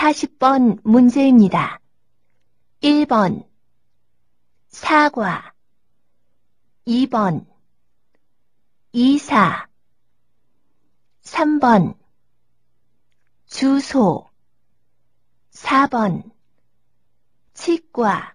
40번 문제입니다. 1번. 사과. 2번. 이사. 3번. 주소. 4번. 치과.